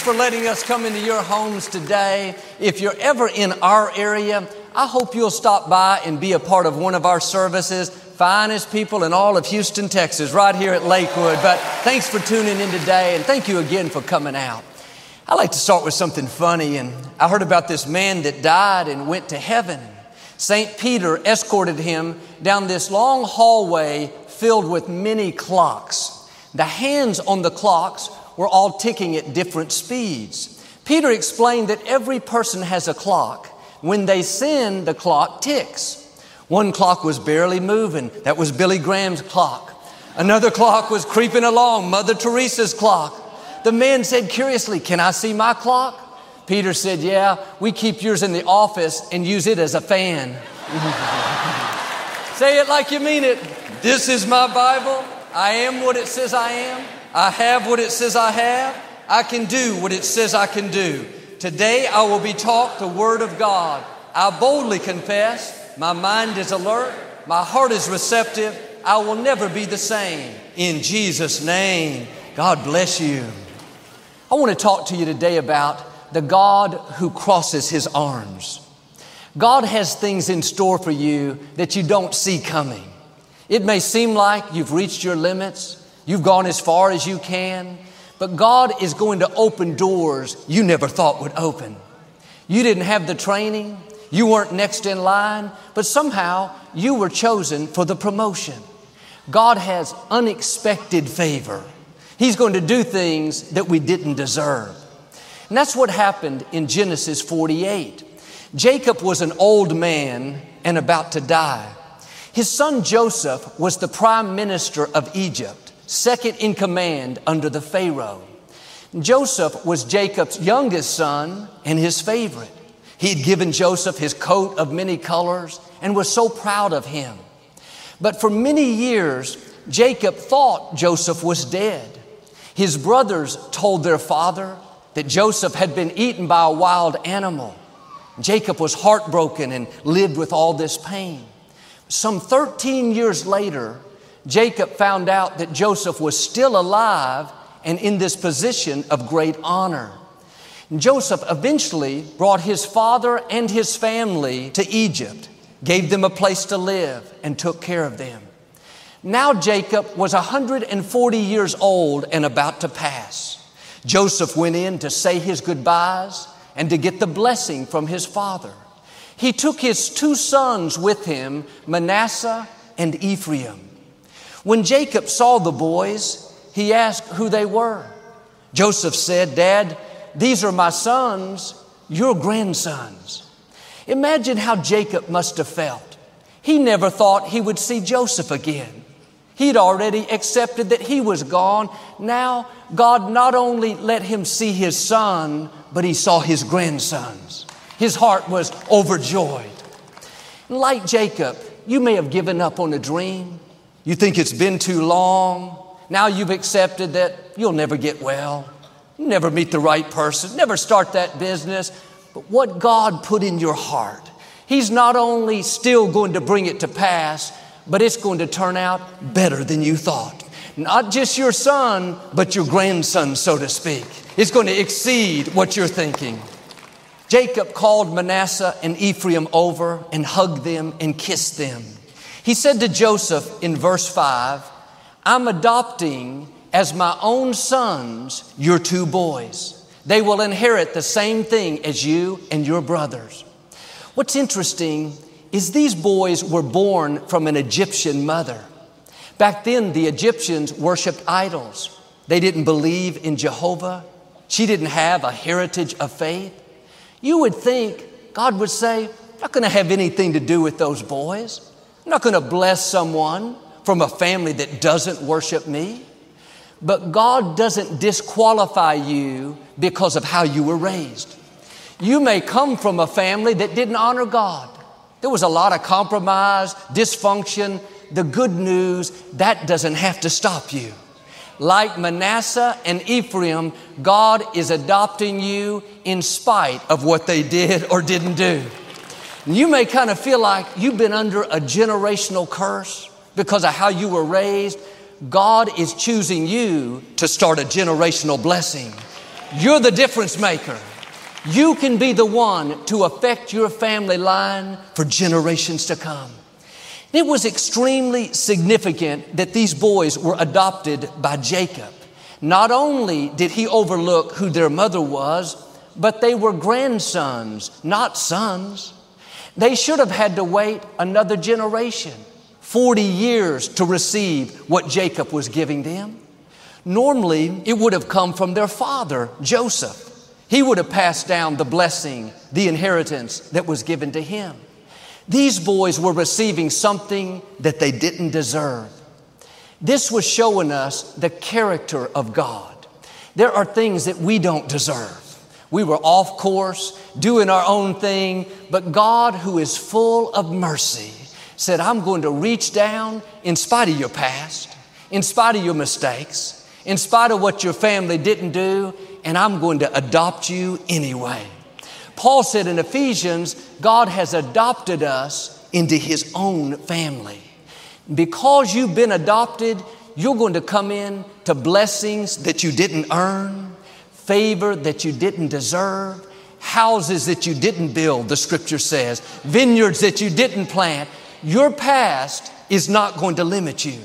thanks for letting us come into your homes today. If you're ever in our area, I hope you'll stop by and be a part of one of our services. Finest people in all of Houston, Texas, right here at Lakewood. But thanks for tuning in today, and thank you again for coming out. I like to start with something funny, and I heard about this man that died and went to heaven. St. Peter escorted him down this long hallway filled with many clocks. The hands on the clocks were all ticking at different speeds. Peter explained that every person has a clock. When they sin, the clock ticks. One clock was barely moving. That was Billy Graham's clock. Another clock was creeping along, Mother Teresa's clock. The man said curiously, Can I see my clock? Peter said, Yeah, we keep yours in the office and use it as a fan. Say it like you mean it. This is my Bible. I am what it says I am. I have what it says I have. I can do what it says I can do. Today I will be taught the Word of God. I boldly confess, my mind is alert, my heart is receptive. I will never be the same. In Jesus' name, God bless you. I want to talk to you today about the God who crosses His arms. God has things in store for you that you don't see coming. It may seem like you've reached your limits, you've gone as far as you can, but God is going to open doors you never thought would open. You didn't have the training, you weren't next in line, but somehow you were chosen for the promotion. God has unexpected favor. He's going to do things that we didn't deserve. And that's what happened in Genesis 48. Jacob was an old man and about to die. His son Joseph was the prime minister of Egypt second in command under the Pharaoh. Joseph was Jacob's youngest son and his favorite. He had given Joseph his coat of many colors and was so proud of him. But for many years, Jacob thought Joseph was dead. His brothers told their father that Joseph had been eaten by a wild animal. Jacob was heartbroken and lived with all this pain. Some 13 years later, Jacob found out that Joseph was still alive and in this position of great honor. Joseph eventually brought his father and his family to Egypt, gave them a place to live, and took care of them. Now Jacob was 140 years old and about to pass. Joseph went in to say his goodbyes and to get the blessing from his father. He took his two sons with him, Manasseh and Ephraim. When Jacob saw the boys, he asked who they were. Joseph said, Dad, these are my sons, your grandsons. Imagine how Jacob must have felt. He never thought he would see Joseph again. He'd already accepted that he was gone. Now, God not only let him see his son, but he saw his grandsons. His heart was overjoyed. Like Jacob, you may have given up on a dream. You think it's been too long. Now you've accepted that you'll never get well, never meet the right person, never start that business. But what God put in your heart, He's not only still going to bring it to pass, but it's going to turn out better than you thought. Not just your son, but your grandson, so to speak. It's going to exceed what you're thinking. Jacob called Manasseh and Ephraim over and hugged them and kissed them. He said to Joseph in verse 5, I'm adopting as my own sons your two boys. They will inherit the same thing as you and your brothers. What's interesting is these boys were born from an Egyptian mother. Back then, the Egyptians worshiped idols. They didn't believe in Jehovah. She didn't have a heritage of faith. You would think God would say, not going to have anything to do with those boys. I'm not going to bless someone from a family that doesn't worship me. But God doesn't disqualify you because of how you were raised. You may come from a family that didn't honor God. There was a lot of compromise, dysfunction. The good news, that doesn't have to stop you. Like Manasseh and Ephraim, God is adopting you in spite of what they did or didn't do. You may kind of feel like you've been under a generational curse because of how you were raised. God is choosing you to start a generational blessing. You're the difference maker. You can be the one to affect your family line for generations to come. It was extremely significant that these boys were adopted by Jacob. Not only did he overlook who their mother was, but they were grandsons, not sons. They should have had to wait another generation, 40 years, to receive what Jacob was giving them. Normally, it would have come from their father, Joseph. He would have passed down the blessing, the inheritance that was given to him. These boys were receiving something that they didn't deserve. This was showing us the character of God. There are things that we don't deserve. We were off course, doing our own thing, but God, who is full of mercy, said, I'm going to reach down in spite of your past, in spite of your mistakes, in spite of what your family didn't do, and I'm going to adopt you anyway. Paul said in Ephesians, God has adopted us into his own family. Because you've been adopted, you're going to come in to blessings that you didn't earn, favor that you didn't deserve, houses that you didn't build, the scripture says, vineyards that you didn't plant. Your past is not going to limit you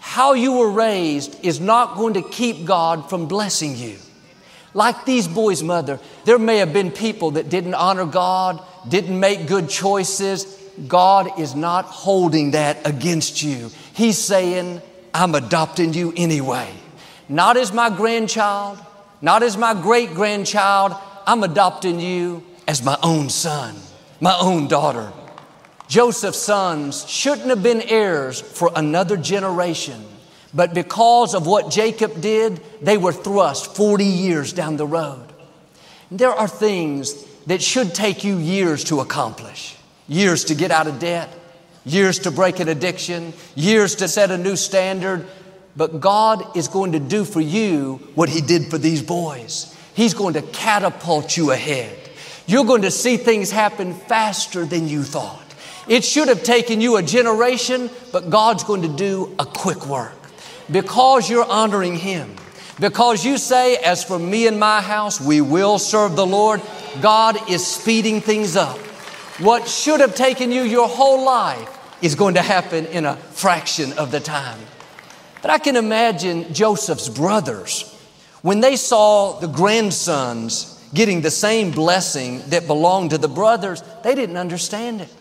how you were raised is not going to keep God from blessing you. Like these boys' mother, there may have been people that didn't honor God, didn't make good choices. God is not holding that against you. He's saying, I'm adopting you anyway. Not as my grandchild, not as my great grandchild, I'm adopting you as my own son, my own daughter. Joseph's sons shouldn't have been heirs for another generation, but because of what Jacob did, they were thrust 40 years down the road. There are things that should take you years to accomplish years to get out of debt, years to break an addiction, years to set a new standard. But God is going to do for you what He did for these boys. He's going to catapult you ahead. You're going to see things happen faster than you thought. It should have taken you a generation, but God's going to do a quick work because you're honoring Him. Because you say, as for me and my house, we will serve the Lord, God is speeding things up. What should have taken you your whole life is going to happen in a fraction of the time. But I can imagine Joseph's brothers when they saw the grandsons getting the same blessing that belonged to the brothers, they didn't understand it.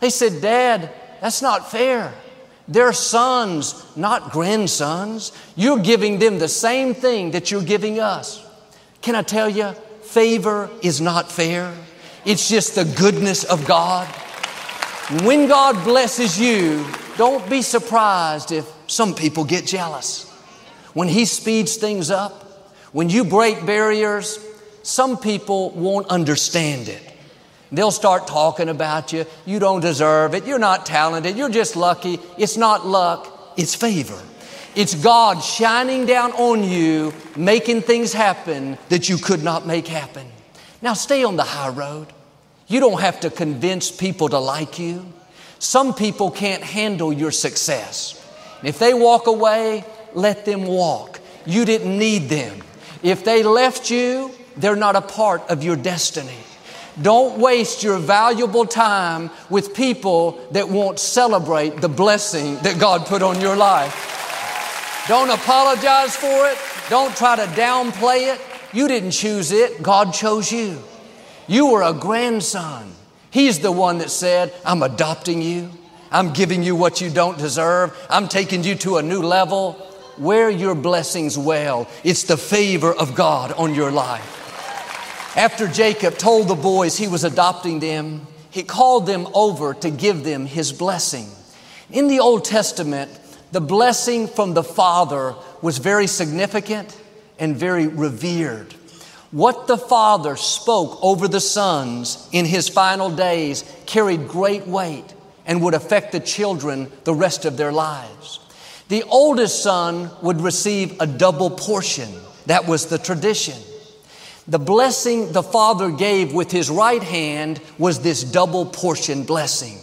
They said, Dad, that's not fair. They're sons, not grandsons. You're giving them the same thing that you're giving us. Can I tell you, favor is not fair. It's just the goodness of God. When God blesses you, don't be surprised if some people get jealous. When He speeds things up, when you break barriers, some people won't understand it. They'll start talking about you. You don't deserve it. You're not talented. You're just lucky. It's not luck, it's favor. It's God shining down on you, making things happen that you could not make happen. Now stay on the high road. You don't have to convince people to like you. Some people can't handle your success. If they walk away, let them walk. You didn't need them. If they left you, they're not a part of your destiny. Don't waste your valuable time with people that won't celebrate the blessing that God put on your life. Don't apologize for it. Don't try to downplay it. You didn't choose it, God chose you. You were a grandson. He's the one that said, I'm adopting you. I'm giving you what you don't deserve. I'm taking you to a new level. Where your blessings well, it's the favor of God on your life. After Jacob told the boys he was adopting them, he called them over to give them his blessing. In the Old Testament, the blessing from the Father was very significant and very revered. What the Father spoke over the sons in his final days carried great weight and would affect the children the rest of their lives. The oldest son would receive a double portion. That was the tradition. The blessing the Father gave with his right hand was this double portion blessing.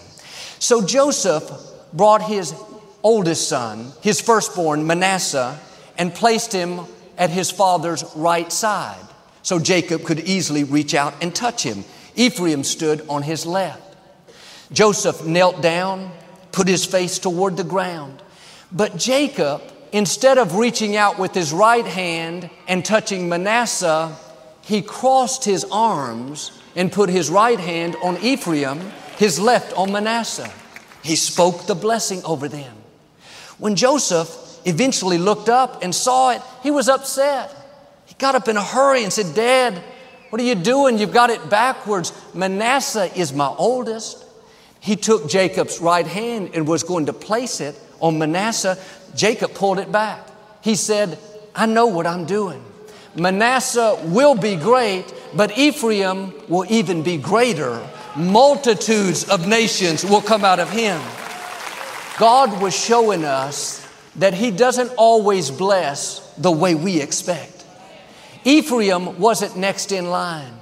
So Joseph brought his oldest son, his firstborn, Manasseh, and placed him at his father's right side. so Jacob could easily reach out and touch him. Ephraim stood on his left. Joseph knelt down, put his face toward the ground. But Jacob, instead of reaching out with his right hand and touching Manasseh, he crossed his arms and put his right hand on Ephraim, his left on Manasseh. He spoke the blessing over them. When Joseph eventually looked up and saw it, he was upset. He got up in a hurry and said, Dad, what are you doing? You've got it backwards. Manasseh is my oldest. He took Jacob's right hand and was going to place it on Manasseh. Jacob pulled it back. He said, I know what I'm doing. Manasseh will be great, but Ephraim will even be greater. Multitudes of nations will come out of him. God was showing us that He doesn't always bless the way we expect. Ephraim wasn't next in line.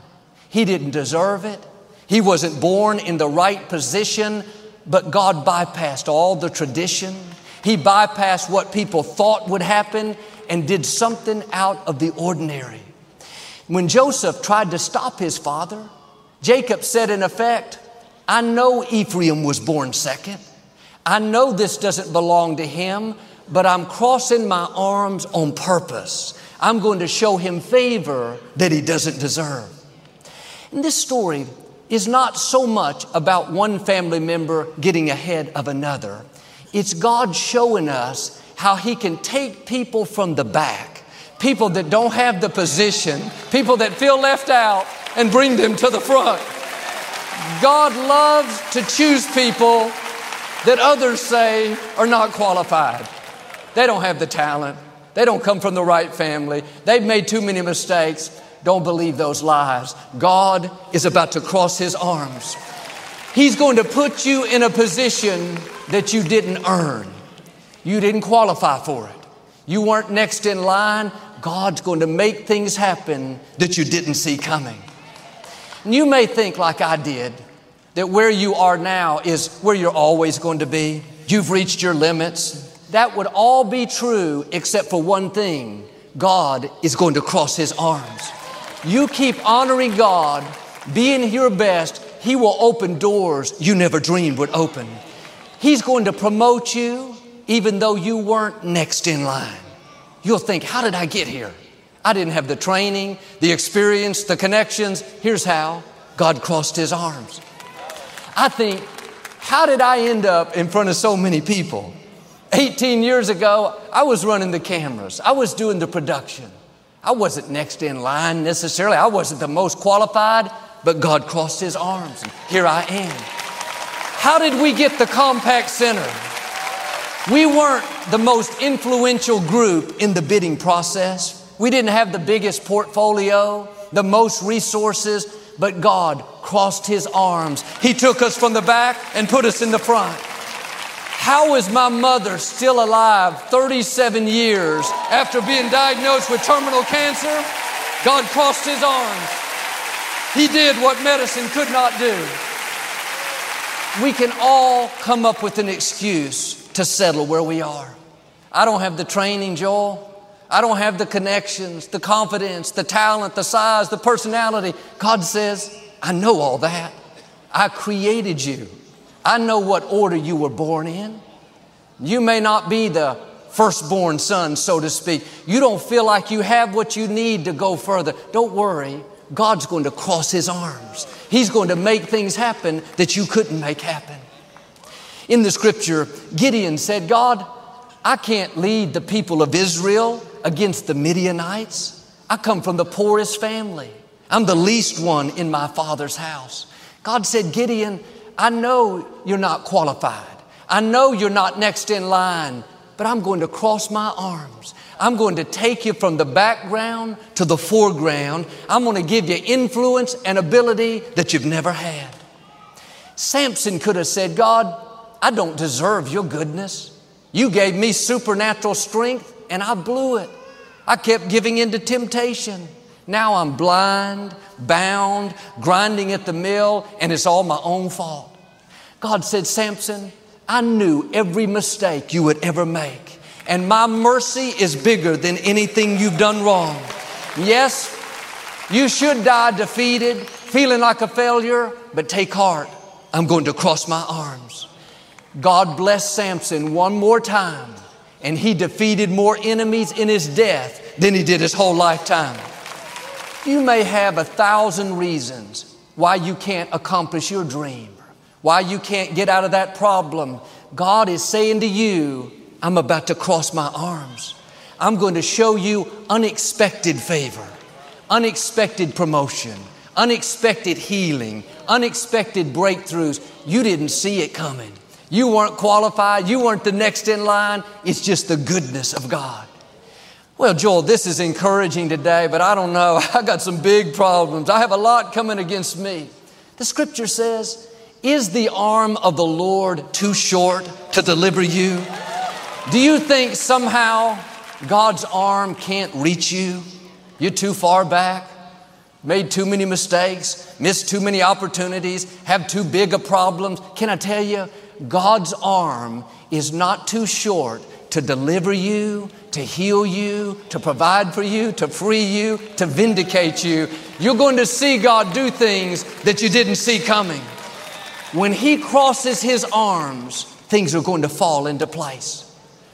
He didn't deserve it. He wasn't born in the right position, but God bypassed all the tradition. He bypassed what people thought would happen and did something out of the ordinary. When Joseph tried to stop his father, Jacob said, in effect, I know Ephraim was born second. I know this doesn't belong to him, but I'm crossing my arms on purpose. I'm going to show him favor that he doesn't deserve. And this story is not so much about one family member getting ahead of another. It's God showing us how He can take people from the back, people that don't have the position, people that feel left out, and bring them to the front. God loves to choose people that others say are not qualified. They don't have the talent. They don't come from the right family. They've made too many mistakes. Don't believe those lies. God is about to cross His arms. He's going to put you in a position that you didn't earn. You didn't qualify for it. You weren't next in line. God's going to make things happen that you didn't see coming. And you may think, like I did, that where you are now is where you're always going to be. You've reached your limits. That would all be true except for one thing God is going to cross His arms. You keep honoring God, being your best, He will open doors you never dreamed would open. He's going to promote you even though you weren't next in line. You'll think, How did I get here? I didn't have the training, the experience, the connections. Here's how God crossed His arms. I think, How did I end up in front of so many people? 18 years ago, I was running the cameras, I was doing the production. I wasn't next in line necessarily. I wasn't the most qualified, but God crossed His arms, and here I am. How did we get the Compaq Center? We weren't the most influential group in the bidding process. We didn't have the biggest portfolio, the most resources, but God crossed His arms. He took us from the back and put us in the front. How is my mother still alive 37 years after being diagnosed with terminal cancer? God crossed his arms. He did what medicine could not do. We can all come up with an excuse to settle where we are. I don't have the training, Joel. I don't have the connections, the confidence, the talent, the size, the personality. God says, I know all that. I created you. I know what order you were born in. You may not be the firstborn son, so to speak. You don't feel like you have what you need to go further. Don't worry. God's going to cross His arms. He's going to make things happen that you couldn't make happen. In the scripture, Gideon said, God, I can't lead the people of Israel against the Midianites. I come from the poorest family. I'm the least one in my father's house. God said, Gideon, I know you're not qualified. I know you're not next in line, but I'm going to cross my arms. I'm going to take you from the background to the foreground. I'm going to give you influence and ability that you've never had. Samson could have said, God, I don't deserve your goodness. You gave me supernatural strength and I blew it. I kept giving in to temptation. Now I'm blind, bound, grinding at the mill, and it's all my own fault. God said, Samson, I knew every mistake you would ever make, and my mercy is bigger than anything you've done wrong. Yes, You should die defeated, feeling like a failure, but take heart. I'm going to cross my arms. God blessed Samson one more time, and he defeated more enemies in his death than he did his whole lifetime. You may have a thousand reasons why you can't accomplish your dream, why you can't get out of that problem. God is saying to you, I'm about to cross my arms. I'm going to show you unexpected favor, unexpected promotion, unexpected healing, unexpected breakthroughs. You didn't see it coming. You weren't qualified. You weren't the next in line. It's just the goodness of God. Well, Joel, this is encouraging today, but I don't know. I got some big problems. I have a lot coming against me. The scripture says, Is the arm of the Lord too short to deliver you? Do you think somehow God's arm can't reach you? You're too far back, made too many mistakes, missed too many opportunities, have too big a problem. Can I tell you, God's arm is not too short to deliver you, to heal you, to provide for you, to free you, to vindicate you. You're going to see God do things that you didn't see coming. When He crosses His arms, things are going to fall into place.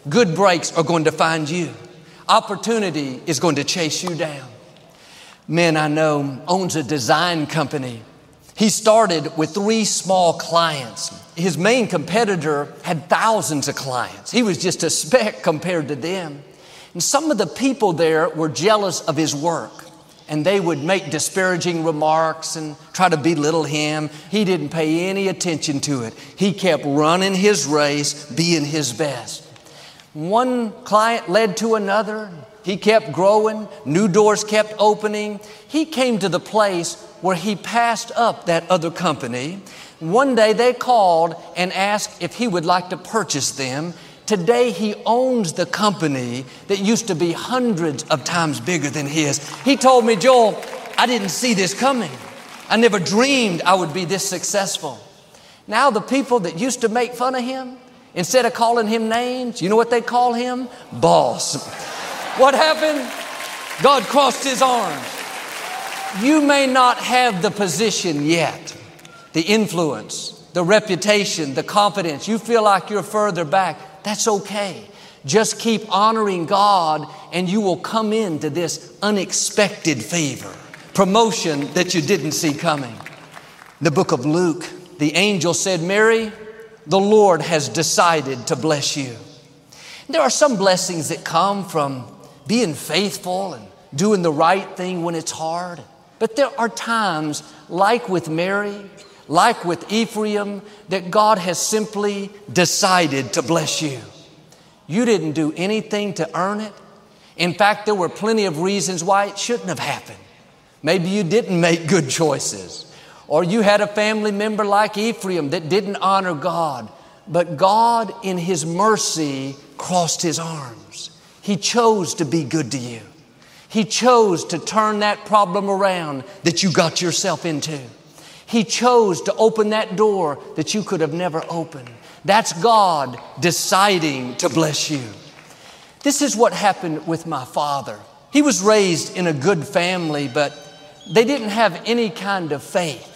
Good breaks are going to find you. Opportunity is going to chase you down. Man I know owns a design company he started with three small clients. His main competitor had thousands of clients. He was just a speck compared to them. And some of the people there were jealous of his work. And they would make disparaging remarks and try to belittle him. He didn't pay any attention to it. He kept running his race, being his best. One client led to another. He kept growing, new doors kept opening. He came to the place where he passed up that other company. One day they called and asked if he would like to purchase them. Today he owns the company that used to be hundreds of times bigger than his. He told me, Joel, I didn't see this coming. I never dreamed I would be this successful. Now the people that used to make fun of him, instead of calling him names, you know what they call him? Boss. What happened? God crossed his arms. You may not have the position yet, the influence, the reputation, the confidence. You feel like you're further back. That's okay. Just keep honoring God and you will come into this unexpected favor, promotion that you didn't see coming. The book of Luke, the angel said, Mary, the Lord has decided to bless you. There are some blessings that come from being faithful and doing the right thing when it's hard. But there are times, like with Mary, like with Ephraim, that God has simply decided to bless you. You didn't do anything to earn it. In fact, there were plenty of reasons why it shouldn't have happened. Maybe you didn't make good choices, or you had a family member like Ephraim that didn't honor God. But God, in His mercy, crossed His arms. He chose to be good to you. He chose to turn that problem around that you got yourself into. He chose to open that door that you could have never opened. That's God deciding to bless you. This is what happened with my father. He was raised in a good family, but they didn't have any kind of faith.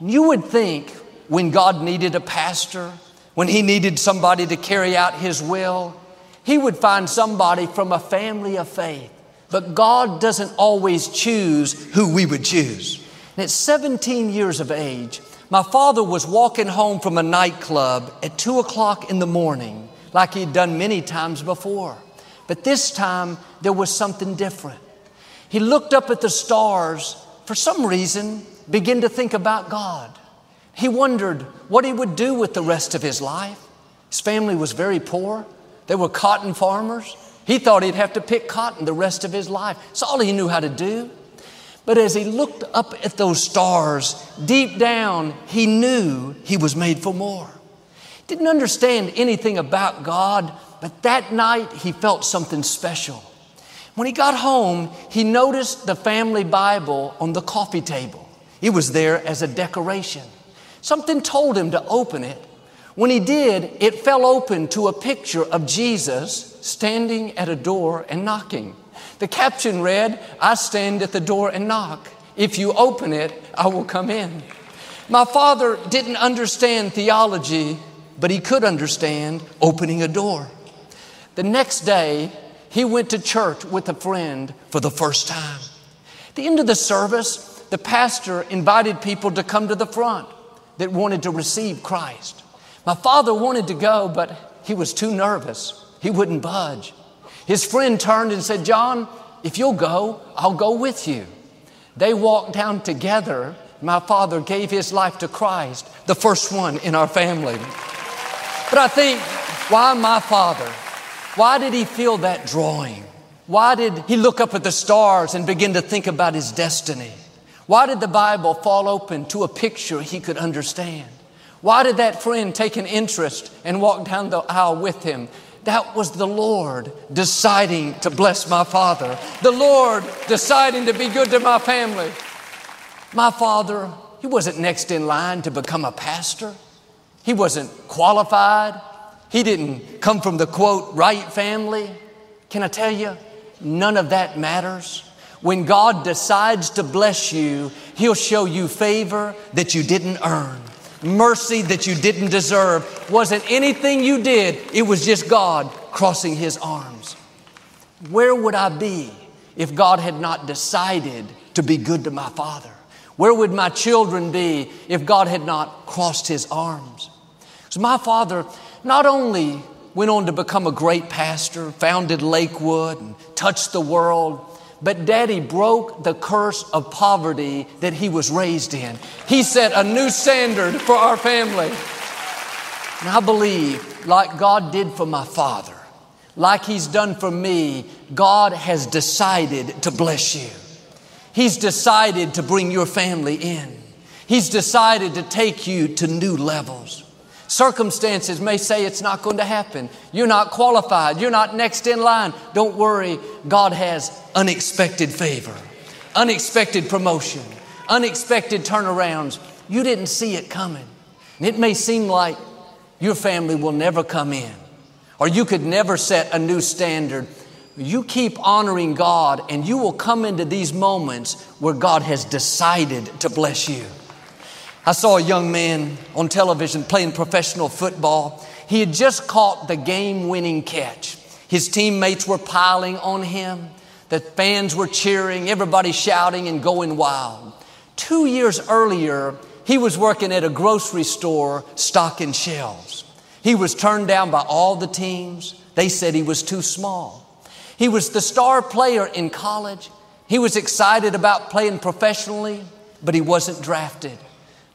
You would think when God needed a pastor, when He needed somebody to carry out His will, he would find somebody from a family of faith. But God doesn't always choose who we would choose. And at 17 years of age, my father was walking home from a nightclub at 2 o'clock in the morning, like he'd done many times before. But this time, there was something different. He looked up at the stars, for some reason, began to think about God. He wondered what he would do with the rest of his life. His family was very poor. They were cotton farmers. He thought he'd have to pick cotton the rest of his life. It's all he knew how to do. But as he looked up at those stars, deep down, he knew he was made for more. Didn't understand anything about God, but that night he felt something special. When he got home, he noticed the family Bible on the coffee table. It was there as a decoration. Something told him to open it when he did, it fell open to a picture of Jesus standing at a door and knocking. The caption read, I stand at the door and knock. If you open it, I will come in. My father didn't understand theology, but he could understand opening a door. The next day, he went to church with a friend for the first time. At the end of the service, the pastor invited people to come to the front that wanted to receive Christ. My father wanted to go, but he was too nervous. He wouldn't budge. His friend turned and said, John, if you'll go, I'll go with you. They walked down together. My father gave his life to Christ, the first one in our family. But I think, why my father? Why did he feel that drawing? Why did he look up at the stars and begin to think about his destiny? Why did the Bible fall open to a picture he could understand? Why did that friend take an interest and walk down the aisle with him? That was the Lord deciding to bless my father, the Lord deciding to be good to my family. My father, he wasn't next in line to become a pastor. He wasn't qualified. He didn't come from the quote, right family. Can I tell you, none of that matters. When God decides to bless you, He'll show you favor that you didn't earn, mercy that you didn't deserve. Wasn't anything you did, it was just God crossing His arms. Where would I be if God had not decided to be good to my Father? Where would my children be if God had not crossed His arms? So my Father not only went on to become a great pastor, founded Lakewood, and touched the world, but daddy broke the curse of poverty that he was raised in. He set a new standard for our family. And I believe, like God did for my father, like he's done for me, God has decided to bless you. He's decided to bring your family in. He's decided to take you to new levels. Circumstances may say it's not going to happen. You're not qualified. You're not next in line. Don't worry. God has unexpected favor, unexpected promotion, unexpected turnarounds. You didn't see it coming. And it may seem like your family will never come in or you could never set a new standard. You keep honoring God and you will come into these moments where God has decided to bless you. I saw a young man on television playing professional football. He had just caught the game winning catch. His teammates were piling on him. The fans were cheering, everybody shouting and going wild. Two years earlier, he was working at a grocery store stocking shelves. He was turned down by all the teams. They said he was too small. He was the star player in college. He was excited about playing professionally, but he wasn't drafted.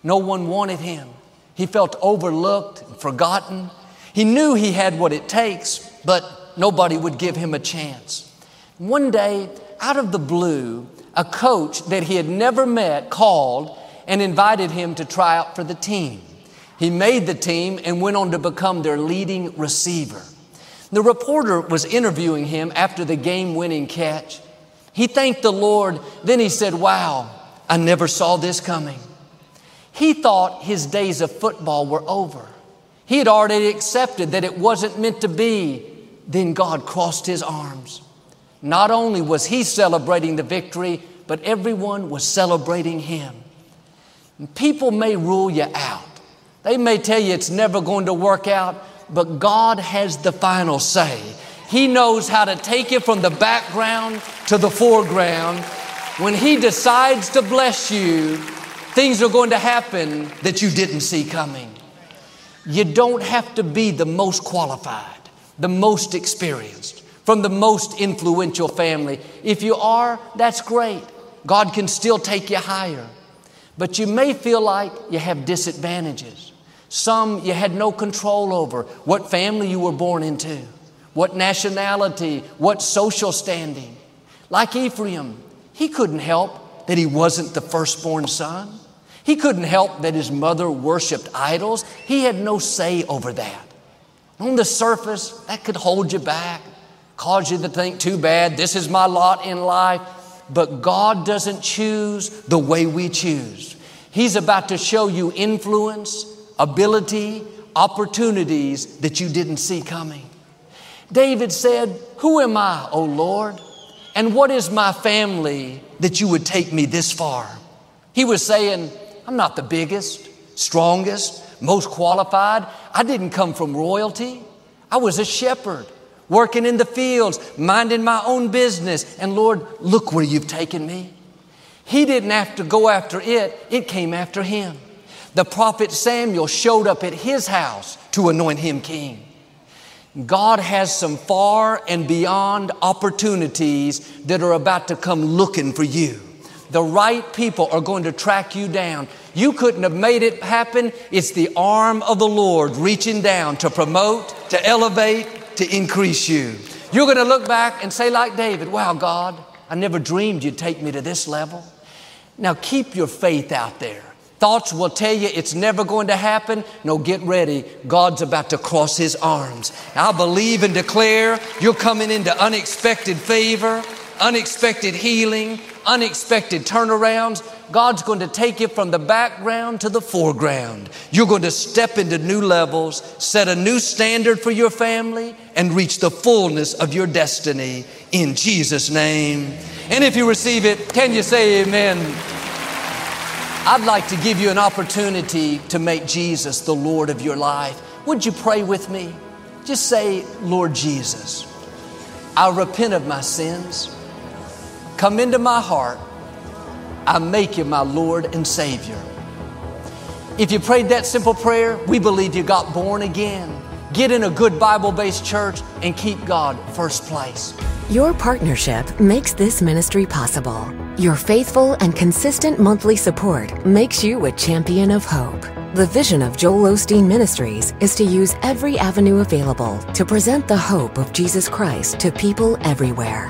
No one wanted him. He felt overlooked and forgotten. He knew he had what it takes, but nobody would give him a chance. One day, out of the blue, a coach that he had never met called and invited him to try out for the team. He made the team and went on to become their leading receiver. The reporter was interviewing him after the game winning catch. He thanked the Lord. Then he said, Wow, I never saw this coming. He thought his days of football were over. He had already accepted that it wasn't meant to be. Then God crossed his arms. Not only was he celebrating the victory, but everyone was celebrating him. And people may rule you out. They may tell you it's never going to work out, but God has the final say. He knows how to take you from the background to the foreground. When He decides to bless you, Things are going to happen that you didn't see coming. You don't have to be the most qualified, the most experienced, from the most influential family. If you are, that's great. God can still take you higher. But you may feel like you have disadvantages. Some you had no control over, what family you were born into, what nationality, what social standing. Like Ephraim, he couldn't help that he wasn't the firstborn son. He couldn't help that his mother worshiped idols. He had no say over that. On the surface, that could hold you back, cause you to think, too bad, this is my lot in life. But God doesn't choose the way we choose. He's about to show you influence, ability, opportunities that you didn't see coming. David said, Who am I, O Lord? And what is my family that you would take me this far? He was saying, I'm not the biggest, strongest, most qualified. I didn't come from royalty. I was a shepherd working in the fields, minding my own business. And Lord, look where you've taken me. He didn't have to go after it, it came after him. The prophet Samuel showed up at his house to anoint him king. God has some far and beyond opportunities that are about to come looking for you. The right people are going to track you down. You couldn't have made it happen. It's the arm of the Lord reaching down to promote, to elevate, to increase you. You're going to look back and say, like David, wow, God, I never dreamed you'd take me to this level. Now keep your faith out there. Thoughts will tell you it's never going to happen. No, get ready. God's about to cross his arms. I believe and declare you're coming into unexpected favor, unexpected healing, unexpected turnarounds. God's going to take you from the background to the foreground. You're going to step into new levels, set a new standard for your family, and reach the fullness of your destiny in Jesus' name. And if you receive it, can you say amen? I'd like to give you an opportunity to make Jesus the Lord of your life. Would you pray with me? Just say, Lord Jesus, I repent of my sins. Come into my heart. I make you my Lord and Savior. If you prayed that simple prayer, we believe you got born again. Get in a good Bible based church and keep God first place. Your partnership makes this ministry possible. Your faithful and consistent monthly support makes you a champion of hope. The vision of Joel Osteen Ministries is to use every avenue available to present the hope of Jesus Christ to people everywhere.